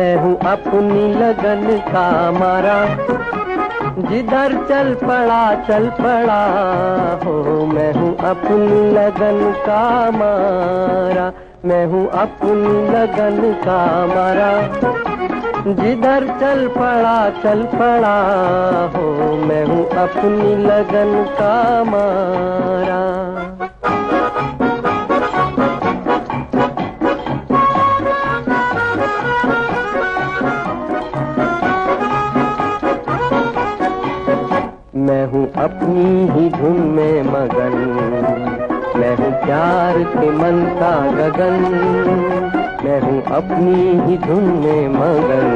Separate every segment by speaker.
Speaker 1: मैं हूँ अपनी लगन का मारा। जिधर चल पड़ा चल पड़ा। हो, मैं हूँ अपनी लगन का मारा। मैं हूँ अपनी लगन का मारा। जिधर चल पड़ा चल पड़ा। हो, मैं हूँ अपनी लगन का मारा। मैं हूँ अपनी ही धुन में मगन। मैं हूँ प्यार के मन का गगन। मैं हूँ अपनी ही धुन में मगन।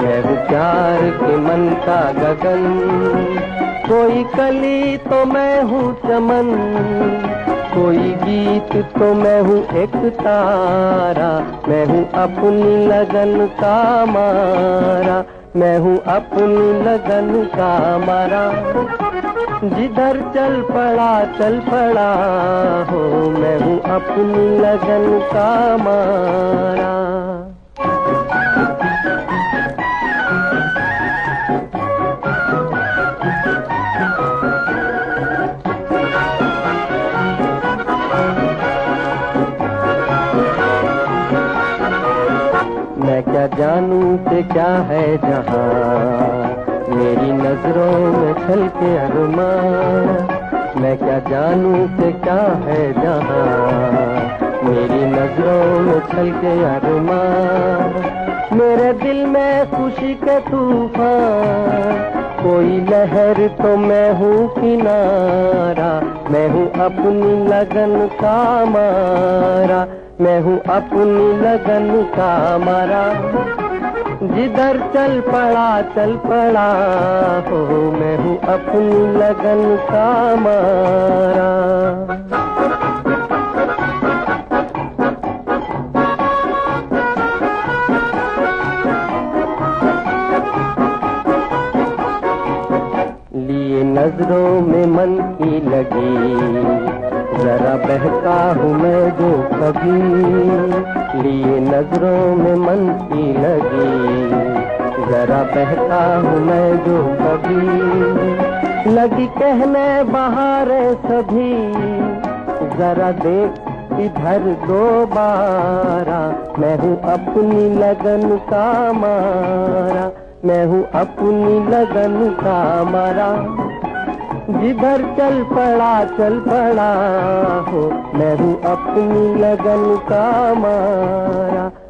Speaker 1: मैं हूँ प्यार के मन का गगन। कोई कली तो मैं हूँ चमन। कोई गीत तो मैं हूँ एक तारा। मैं हूँ अपनी लगन का मारा। मैं हूँ अपनी लगन का मारा। जिधर चल पड़ा चल पड़ा। हो, मैं हूँ अपनी लगन का मारा। मैं क्या जानू कि क्या है जहाँ? मेरी नज़रों में छल के अरमान। मैं क्या जानू कि क्या है जहाँ? मेरी नज़रों में छल के अरमान। मेरे दिल में खुशी के तूफ़ान। कोई लहर तो मैं हूँ किनारा। मैं हूँ अपनी लगन का मारा। मैं हूँ अपनी लगन का मारा। जिधर चल पड़ा चल पड़ा। हो, मैं हूँ अपनी लगन का मारा। लिए नज़रों में मन की लगी। कभी लिए नज़रों में मन की लगी। जरा बहता हूँ मैं जो कभी। लगी कहने बाहर सभी। जरा देख इधर दोबारा मैं हूँ अपनी लगन का मारा। मैं हूँ अपनी लगन का मारा। जिधर चल पड़ा चल पड़ा हो। मैं हूँ अपनी लगन का मारा।